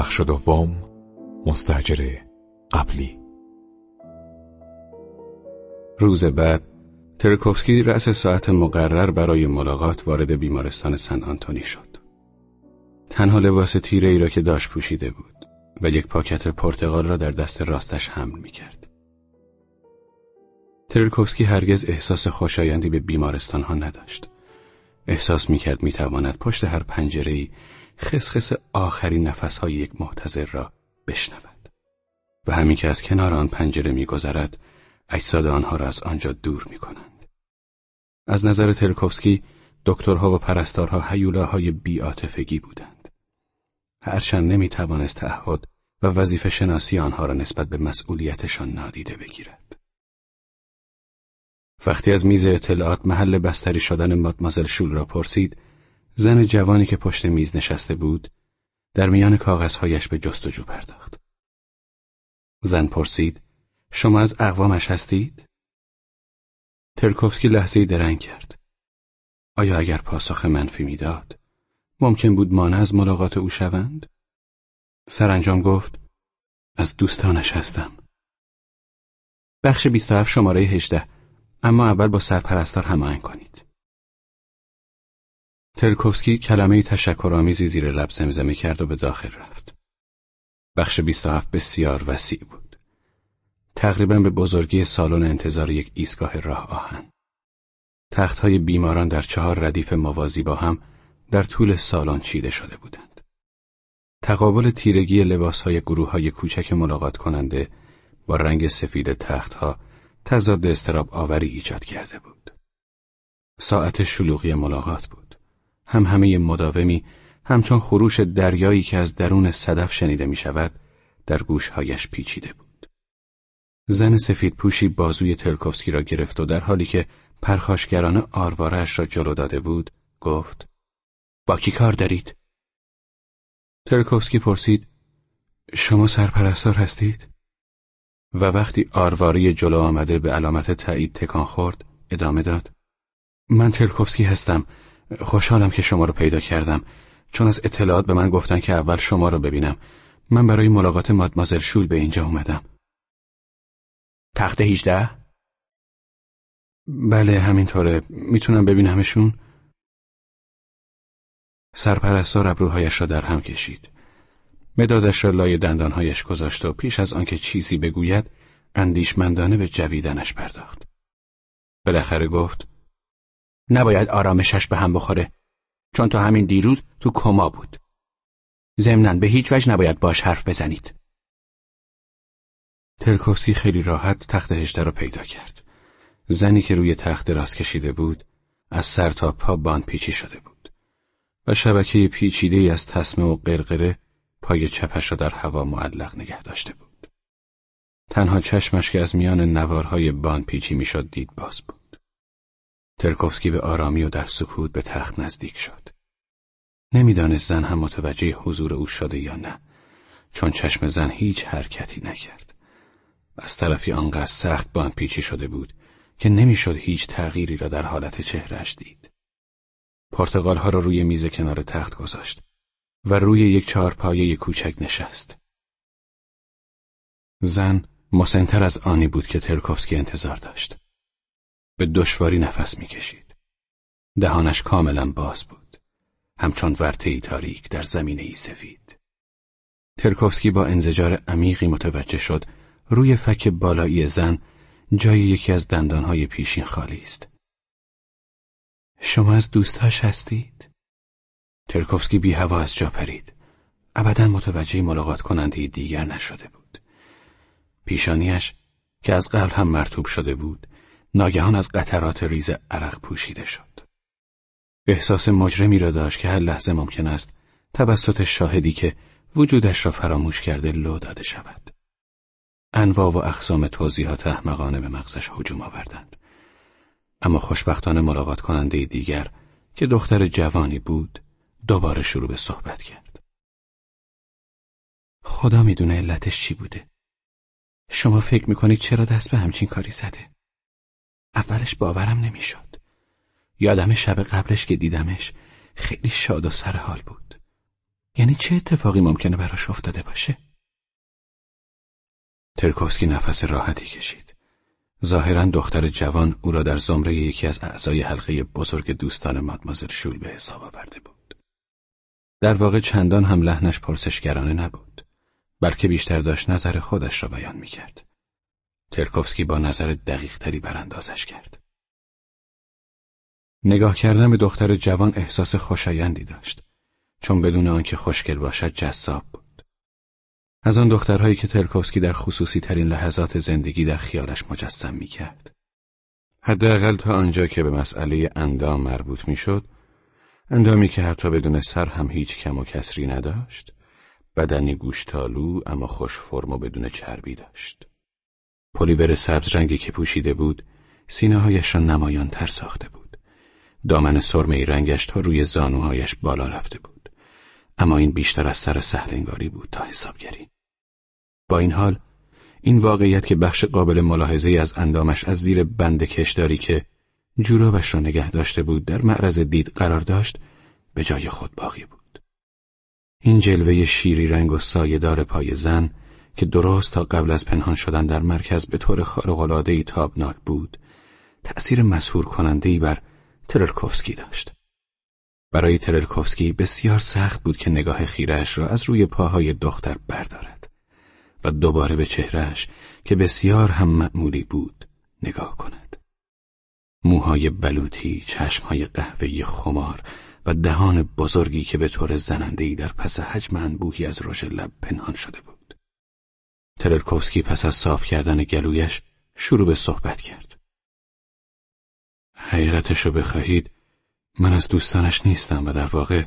بخش دوم مستجر قبلی روز بعد ترکوفسکی رأس ساعت مقرر برای ملاقات وارد بیمارستان سن آنتونی شد. تنها لباس تیره ای را که داشت پوشیده بود و یک پاکت پرتغال را در دست راستش حمل می کرد. ترکوفسکی هرگز احساس خوشایندی به بیمارستان ها نداشت. احساس می کرد می تواند پشت هر پنجره ای خسخس آخرین نفس های یک محتضر را بشنود. و همین که از کنار آن پنجره میگذرد اجساد آنها را از آنجا دور می کنند. از نظر ترکوفسکی دکترها و پرستارها حیولاهای بیاتفگی بودند. هرچند نمی توانست تعهد و وظیفه شناسی آنها را نسبت به مسئولیتشان نادیده بگیرد. وقتی از میز اطلاعات محل بستری شدن مادمازل شول را پرسید، زن جوانی که پشت میز نشسته بود، در میان کاغذهایش به جستجو پرداخت. زن پرسید، شما از اقوامش هستید؟ ترکوفسکی لحظه درنگ کرد. آیا اگر پاسخ منفی می‌داد ممکن بود مانع از ملاقات او شوند؟ سرانجام گفت از دوستانش هستم. بخش 27 شماره 18 اما اول با سرپرستار هماهنگ کنید. ترکوفسکی کلمه تشکرآمیزی زیر لب زمزمه کرد و به داخل رفت. بخش 27 بسیار وسیع بود. تقریبا به بزرگی سالن انتظار یک ایستگاه راه آهن. تختهای بیماران در چهار ردیف موازی با هم در طول سالن چیده شده بودند. تقابل تیرگی لباسهای گروه های کوچک ملاقات کننده با رنگ سفید تختها تضاد استراب آوری ایجاد کرده بود. ساعت شلوغی ملاقات بود. هم همه مداومی همچون خروش دریایی که از درون صدف شنیده می شود در گوشهایش پیچیده بود. زن سفید پوشی بازوی ترکوفسکی را گرفت و در حالی که پرخاشگران آروارش را جلو داده بود گفت با کی کار دارید؟ ترکوفسکی پرسید شما سرپرستار هستید؟ و وقتی آرواری جلو آمده به علامت تایید تکان خورد ادامه داد من ترکوفسکی هستم خوشحالم که شما رو پیدا کردم. چون از اطلاعات به من گفتن که اول شما رو ببینم. من برای ملاقات مادمازل شول به اینجا اومدم. تخت 18 بله همینطوره. می‌تونم ببینمشون؟ سرپرستار ابروهایش را در هم کشید. مدادش را لای دندانهایش گذاشت و پیش از آنکه چیزی بگوید اندیشمندانه به جویدنش پرداخت. بالاخره گفت نباید آرامشش به هم بخوره چون تا همین دیروز تو کما بود. ضمنا به هیچ وجه نباید باش حرف بزنید. ترکوفسکی خیلی راحت تخت هشته را پیدا کرد. زنی که روی تخت دراز کشیده بود از سر تا پا باند پیچی شده بود. و شبکه پیچیده ای از تسمه و قرقره پای چپش را در هوا معلق نگه داشته بود. تنها چشمش که از میان نوارهای باند پیچی می‌شد دید باز بود. ترکوفسکی به آرامی و در سکوت به تخت نزدیک شد. نمی‌دانست زن هم متوجه حضور او شده یا نه چون چشم زن هیچ حرکتی نکرد. از طرفی آنقدر سخت باند پیچی شده بود که نمی‌شد هیچ تغییری را در حالت چهرش دید. پرتغال ها را روی میز کنار تخت گذاشت و روی یک چهارپایه کوچک نشست. زن مسنتر از آنی بود که ترکوفسکی انتظار داشت. به دشواری نفس می‌کشید. دهانش کاملا باز بود. همچون ورطه‌ای تاریک در زمینه ای سفید. ترکوفسکی با انزجار عمیقی متوجه شد روی فک بالایی زن جای یکی از دندانهای پیشین خالی است. شما از دوستاش هستید؟ ترکوفسکی بی هوا از جا پرید. ابدا متوجه ملاقات کننده دیگر نشده بود. پیشانیش که از قبل هم مرتوب شده بود ناگهان از قطرات ریز عرق پوشیده شد. احساس مجرمی را داشت که هر لحظه ممکن است توسط شاهدی که وجودش را فراموش کرده لو داده شود. انواع و اقسام توضیحات احمقانه به مغزش هجوم آوردند. اما خوشبختانه ملاقات کننده دیگر که دختر جوانی بود دوباره شروع به صحبت کرد. خدا می‌دونه علتش چی بوده. شما فکر می‌کنید چرا دست به همچین کاری زده؟ اولش باورم نمی‌شد. یادم شب قبلش که دیدمش خیلی شاد و سر حال بود. یعنی چه اتفاقی ممکنه براش افتاده باشه؟ ترکوفسکی نفس راحتی کشید. ظاهرا دختر جوان او را در زمره یکی از اعضای حلقه بزرگ دوستان مادمازل شول به حساب آورده بود. در واقع چندان هم لحنش پرسشگرانه نبود. بلکه بیشتر داشت نظر خودش را بیان می کرد. ترکوفسکی با نظر دقیق تری براندازش کرد. نگاه کردن به دختر جوان احساس خوشایندی داشت. چون بدون آنکه خوشگل باشد جذاب بود. از آن دخترهایی که ترکوفسکی در خصوصی ترین لحظات زندگی در خیالش مجسم می کرد. حداقل تا آنجا که به مسئله اندام مربوط می اندامی که حتی بدون سر هم هیچ کم و کسری نداشت، بدنی گوشتالو اما خوش فرم و بدون چربی داشت. پلیور سبز رنگی که پوشیده بود، سینه هایش را نمایان تر ساخته بود. دامن سرمه رنگش تا روی زانوهایش بالا رفته بود. اما این بیشتر از سر سهلنگاری بود تا حسابگری. با این حال این واقعیت که بخش قابل ملاحظه از اندامش از زیر بند کشداری که جورابش را نگه داشته بود در معرض دید قرار داشت به جای خود باقی بود. این جلوه شیری رنگ و سایهدار پای زن که درست تا قبل از پنهان شدن در مرکز به طور خارق‌العاده‌ای تابناک بود، تأثیر مسهور کننده‌ای بر ترلکوفسکی داشت. برای ترلکوفسکی بسیار سخت بود که نگاه خیرش را از روی پاهای دختر بردارد و دوباره به چهرهش که بسیار هم معمولی بود نگاه کند. موهای بلوطی، چشمهای قهوه‌ای خمار و دهان بزرگی که به طور زنندهی در پس حجم انبوهی از رژ لب پنهان شده بود. ترلکوفسکی پس از صاف کردن گلویش شروع به صحبت کرد. حقیقتش رو بخواهید من از دوستانش نیستم و در واقع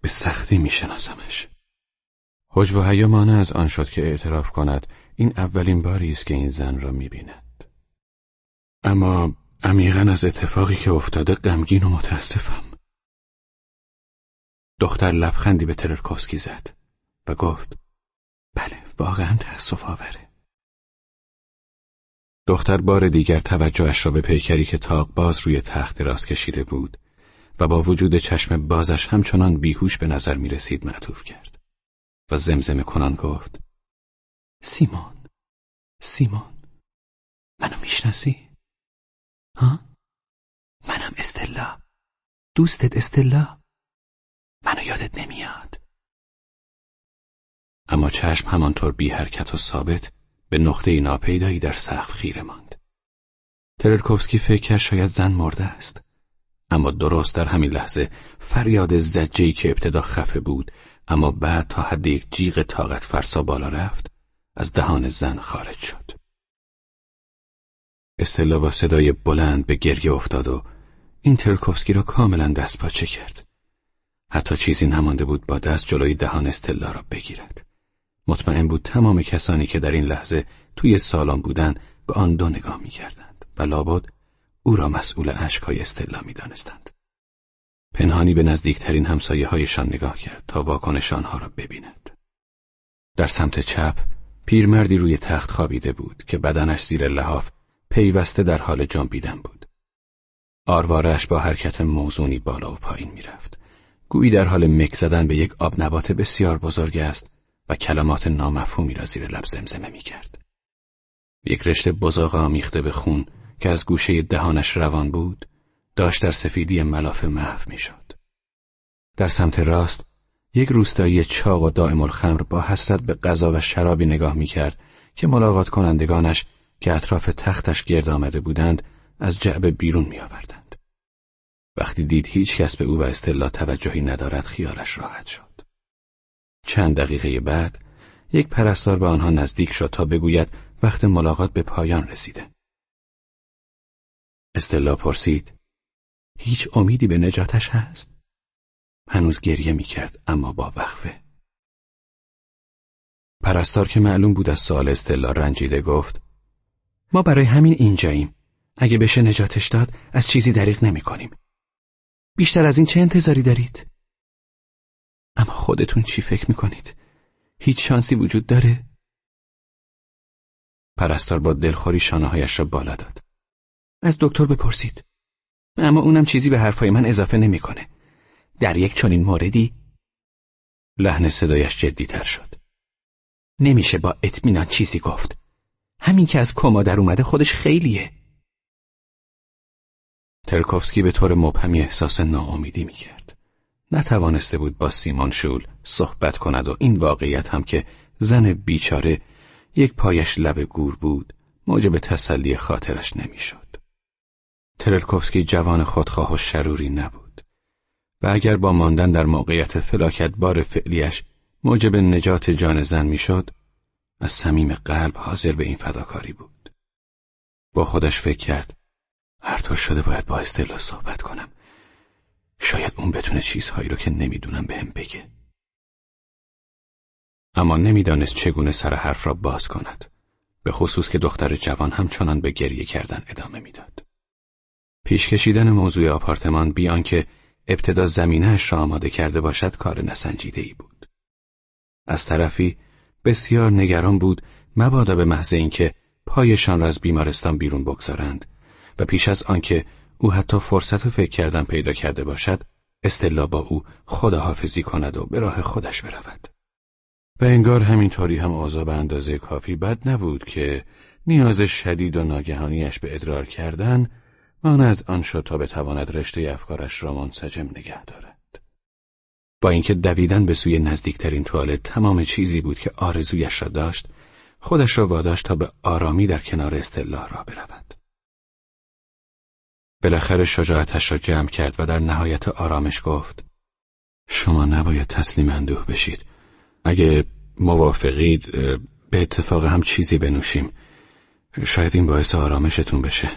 به سختی میشناسمش. حجب و حیا مانع از آن شد که اعتراف کند این اولین باری است که این زن را می‌بیند. اما عمیقا از اتفاقی که افتاده غمگین و متاسفم. دختر لبخندی به تررکوفسکی زد و گفت بله واقعا تأسف آوره. دختر بار دیگر توجهش را به پیکری که تاق باز روی تخت راست کشیده بود و با وجود چشم بازش همچنان بیهوش به نظر می رسید معطوف کرد و زمزمه کنان گفت سیمون سیمون منو می‌شناسی؟ ها؟ منم استلا دوستت استلا منو یادت نمیاد اما چشم همانطور بی حرکت و ثابت به نقطه ناپیدایی در سقف خیره ماند تررکوفسکی فکر کرد شاید زن مرده است اما درست در همین لحظه فریاد زجهی که ابتدا خفه بود اما بعد تا حد یک جیغ طاقت فرسا بالا رفت از دهان زن خارج شد. استلا با صدای بلند به گریه افتاد و این ترکوفسکی را کاملا دست پاچه کرد. حتی چیزی نمانده بود با دست جلوی دهان استلا را بگیرد. مطمئن بود تمام کسانی که در این لحظه توی سالن بودند به آن دو نگاه می کردند و لابد او را مسئول اشکهای استلا می دانستند. پنهانی به نزدیکترین همسایه هایشان نگاه کرد تا واکنش آنها را ببیند. در سمت چپ پیرمردی روی تخت خوابیده بود که بدنش زیر لحاف پیوسته در حال جنبیدن بود. آروارش با حرکت موزونی بالا و پایین می‌رفت. گویی در حال مک زدن به یک آب نبات بسیار بزرگ است و کلمات نامفهومی را زیر لب زمزمه می کرد. یک رشته بزاق آمیخته به خون که از گوشه دهانش روان بود داشت در سفیدی ملافه محو می‌شد. در سمت راست یک روستایی چاق و دائم الخمر با حسرت به غذا و شرابی نگاه می‌کرد که ملاقات کنندگانش که اطراف تختش گرد آمده بودند از جعبه بیرون می آوردند. وقتی دید هیچ کس به او و استلا توجهی ندارد خیالش راحت شد. چند دقیقه بعد یک پرستار به آنها نزدیک شد تا بگوید وقت ملاقات به پایان رسیده. استلا پرسید هیچ امیدی به نجاتش هست؟ هنوز گریه می کرد اما با وقفه. پرستار که معلوم بود از سوال استلا رنجیده گفت ما برای همین اینجاییم. اگه بشه نجاتش داد از چیزی دریغ نمی کنیم. بیشتر از این چه انتظاری دارید؟ اما خودتون چی فکر می کنید؟ هیچ شانسی وجود داره؟ پرستار با دلخوری شانههایش را بالا داد. از دکتر بپرسید. اما اونم چیزی به حرفای من اضافه نمی‌کنه. در یک چنین موردی لحن صدایش جدی تر شد. نمیشه با اطمینان چیزی گفت. همین که از کما در اومده خودش خیلیه. ترکوفسکی به طور مبهمی احساس ناامیدی می‌کرد. نتوانسته بود با سیمان شول صحبت کند و این واقعیت هم که زن بیچاره یک پایش لب گور بود موجب تسلی خاطرش نمی‌شد. ترلکوفسکی جوان خودخواه و شروری نبود و اگر با ماندن در موقعیت فلاکت بار فعلیش موجب نجات جان زن می‌شد از صمیم قلب حاضر به این فداکاری بود با خودش فکر کرد هر طور شده باید با استلا صحبت کنم شاید اون بتونه چیزهایی رو که نمی‌دونم بهم بگه. اما نمی‌دانست چگونه سر حرف را باز کند. به خصوص که دختر جوان همچنان به گریه کردن ادامه می‌داد. پیش کشیدن موضوع آپارتمان بیان که ابتدا زمینهش را آماده کرده باشد کار نسنجیده ای بود. از طرفی بسیار نگران بود مبادا به محض اینکه پایشان را از بیمارستان بیرون بگذارند و پیش از آنکه او حتی فرصت و فکر کردن پیدا کرده باشد استلا با او خداحافظی کند و به راه خودش برود و انگار همینطوری هم اوضاع به اندازه کافی بد نبود که نیاز شدید و ناگهانیش به ادرار کردن آن از آن شد تا بتواند رشته افکارش را منسجم نگه دارد. با اینکه دویدن به سوی نزدیکترین توالت تمام چیزی بود که آرزویش را داشت، خودش را واداشت تا به آرامی در کنار استلا را برود. بالاخره شجاعتش را جمع کرد و در نهایت آرامش گفت شما نباید تسلیم اندوه بشید. اگه موافقید به اتفاق هم چیزی بنوشیم. شاید این باعث آرامشتون بشه.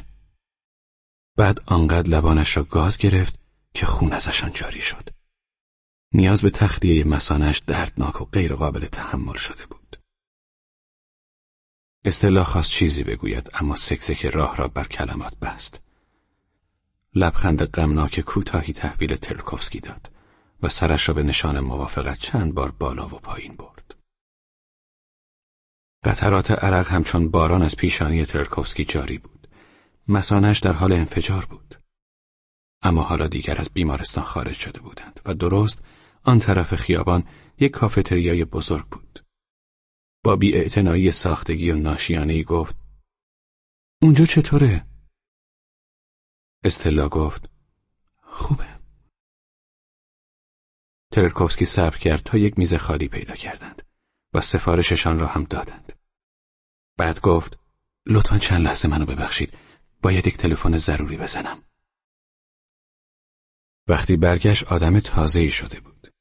بعد آنقدر لبانش را گاز گرفت که خون ازشان جاری شد. نیاز به تخلیه مسانش دردناک و غیرقابل تحمل شده بود. استلا خواست چیزی بگوید اما سکسک راه را بر کلمات بست. لبخند غمناک کوتاهی تحویل ترکوفسکی داد و سرش را به نشان موافقت چند بار بالا و پایین برد. قطرات عرق همچون باران از پیشانی ترکوفسکی جاری بود. مسانش در حال انفجار بود. اما حالا دیگر از بیمارستان خارج شده بودند و درست آن طرف خیابان یک کافتریای بزرگ بود. با بی ساختگی و ناشیانهی گفت اونجا چطوره؟ استلا گفت خوبه. ترکوفسکی صبر کرد تا یک میز خالی پیدا کردند و سفارششان را هم دادند. بعد گفت لطفا چند لحظه منو ببخشید باید یک تلفن ضروری بزنم. وقتی برگشت آدم تازه‌ای شده بود.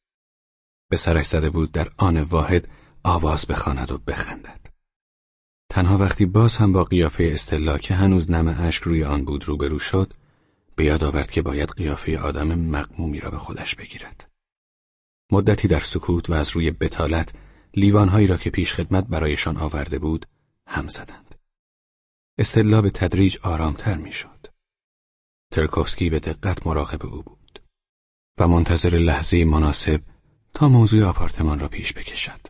به سرش زده بود در آن واحد آواز بخواند و بخندد. تنها وقتی باز هم با قیافه استلا که هنوز نم اشک روی آن بود روبرو شد، به یاد آورد که باید قیافه آدم مقمومی را به خودش بگیرد. مدتی در سکوت و از روی بتالت لیوانهایی را که پیش خدمت برایشان آورده بود هم زدند. استلا به تدریج آرامتر می‌شد. ترکوفسکی به دقت مراقب او بود و منتظر لحظه مناسب تا موضوع آپارتمان را پیش بکشد.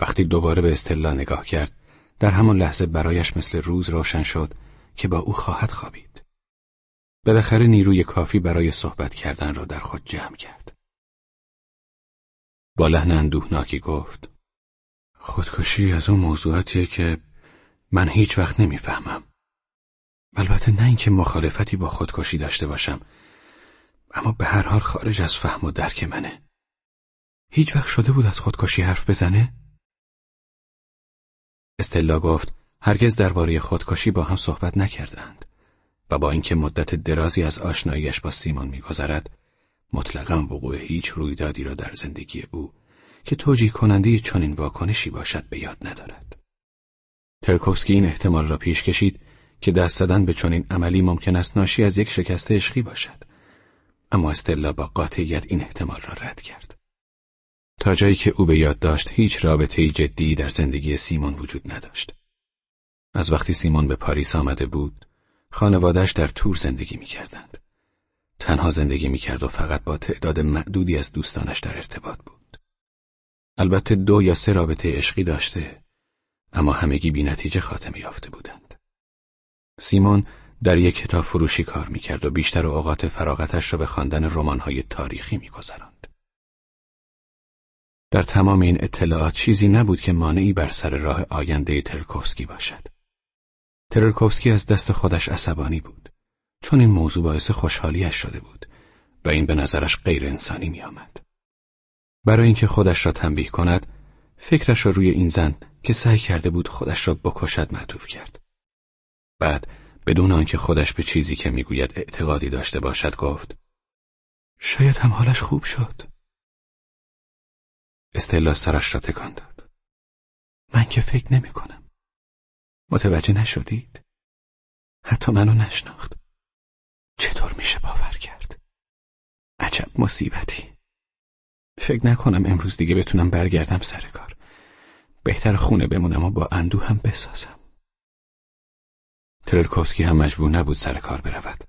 وقتی دوباره به استلا نگاه کرد، در همان لحظه برایش مثل روز روشن شد که با او خواهد خوابید. بالاخره نیروی کافی برای صحبت کردن را در خود جمع کرد. با لحن اندوهناکی گفت: خودکشی از اون موضوعاتیه که من هیچ وقت نمی‌فهمم. البته نه اینکه مخالفتی با خودکشی داشته باشم اما به هر حال خارج از فهم و درک منه. هیچ وقت شده بود از خودکشی حرف بزنه؟ استلا گفت هرگز درباره خودکشی با هم صحبت نکردند و با اینکه مدت درازی از آشناییش با سیمون میگذرد مطلقا وقوع هیچ رویدادی را در زندگی او که توجیه کننده چنین واکنشی باشد به یاد ندارد. ترکوفسکی این احتمال را پیش کشید که دست زدن به چنین عملی ممکن است ناشی از یک شکست عشقی باشد. اما استلا با قاطعیت این احتمال را رد کرد. تا جایی که او به یاد داشت هیچ رابطه جدی در زندگی سیمون وجود نداشت. از وقتی سیمون به پاریس آمده بود خانوادش در تور زندگی می کردند. تنها زندگی می کرد و فقط با تعداد معدودی از دوستانش در ارتباط بود. البته دو یا سه رابطه عشقی داشته اما همگی بی نتیجه خاتمه یافته بودند. سیمون در یک کتاب فروشی کار می‌کرد و بیشتر اوقات فراغتش را به خواندن رمان‌های تاریخی میگذراند. در تمام این اطلاعات چیزی نبود که مانعی بر سر راه آینده ترکوفسکی باشد. ترکوفسکی از دست خودش عصبانی بود. چون این موضوع باعث خوشحالیش شده بود و این به نظرش غیر انسانی می آمد. برای اینکه خودش را تنبیه کند فکرش را روی این زن که سعی کرده بود خودش را بکشد معطوف کرد. بعد بدون آنکه خودش به چیزی که می‌گوید اعتقادی داشته باشد گفت شاید هم حالش خوب شد. استلا سرش را تکان داد. من که فکر نمی کنم. متوجه نشدید؟ حتی منو نشناخت. چطور میشه باور کرد؟ عجب مصیبتی. فکر نکنم امروز دیگه بتونم برگردم سر کار. بهتر خونه بمونم و با اندو هم بسازم. ترلکوفسکی هم مجبور نبود سر کار برود.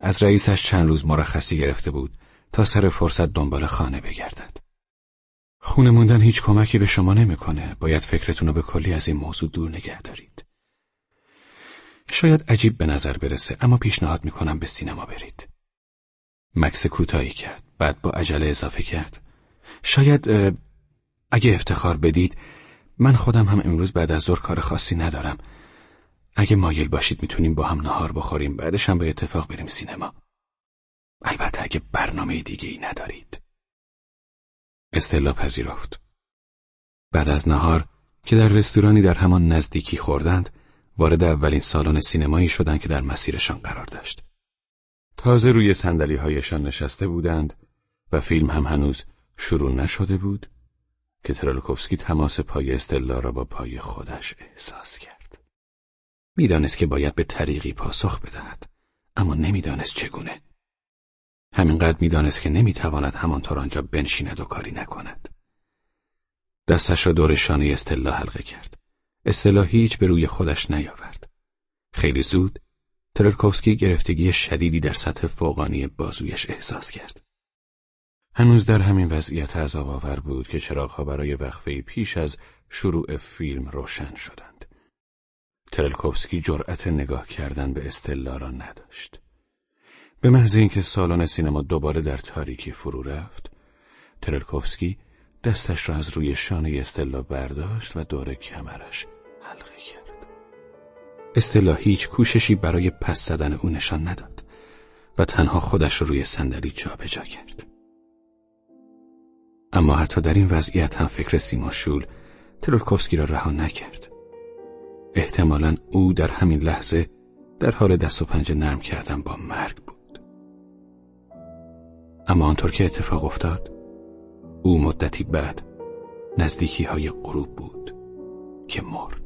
از رئیسش چند روز مرخصی گرفته بود تا سر فرصت دنبال خانه بگردد. خونه موندن هیچ کمکی به شما نمی‌کنه. باید فکرتون رو به کلی از این موضوع دور نگه دارید. شاید عجیب به نظر برسه اما پیشنهاد می‌کنم به سینما برید. مکس کوتاهی کرد. بعد با عجله اضافه کرد. شاید اگه افتخار بدید من خودم هم امروز بعد از ظهر کار خاصی ندارم. اگه مایل باشید می‌تونیم با هم نهار بخوریم بعدش هم به اتفاق بریم سینما. البته اگه برنامه دیگه ای ندارید. استلا پذیرفت. بعد از نهار که در رستورانی در همان نزدیکی خوردند وارد اولین سالن سینمایی شدند که در مسیرشان قرار داشت. تازه روی سندلی هایشان نشسته بودند و فیلم هم هنوز شروع نشده بود که ترالکوفسکی تماس پای استلا را با پای خودش احساس کرد. می‌دانست که باید به طریقی پاسخ بدهد اما نمی‌دانست چگونه. همینقدر می‌دانست که نمی‌تواند همانطور آنجا بنشیند و کاری نکند. دستش را دور شانه استلا حلقه کرد. استلا هیچ به روی خودش نیاورد. خیلی زود ترکوفسکی گرفتگی شدیدی در سطح فوقانی بازویش احساس کرد. هنوز در همین وضعیت عذاب آور بود که چراغها برای وقفه پیش از شروع فیلم روشن شدند. ترلکوفسکی جرأت نگاه کردن به استلا را نداشت. به محض اینکه سالن سینما دوباره در تاریکی فرو رفت، ترلکوفسکی دستش را از روی شانه استلا برداشت و دور کمرش حلقه کرد. استلا هیچ کوششی برای پس زدن او نشان نداد و تنها خودش را روی صندلی جابجا کرد. اما حتی در این وضعیت هم فکر سیماشول ترولکوفسکی را رها نکرد. احتمالا او در همین لحظه در حال دست و پنجه نرم کردن با مرگ بود. اما آنطور که اتفاق افتاد او مدتی بعد نزدیکی های غروب بود که مرد.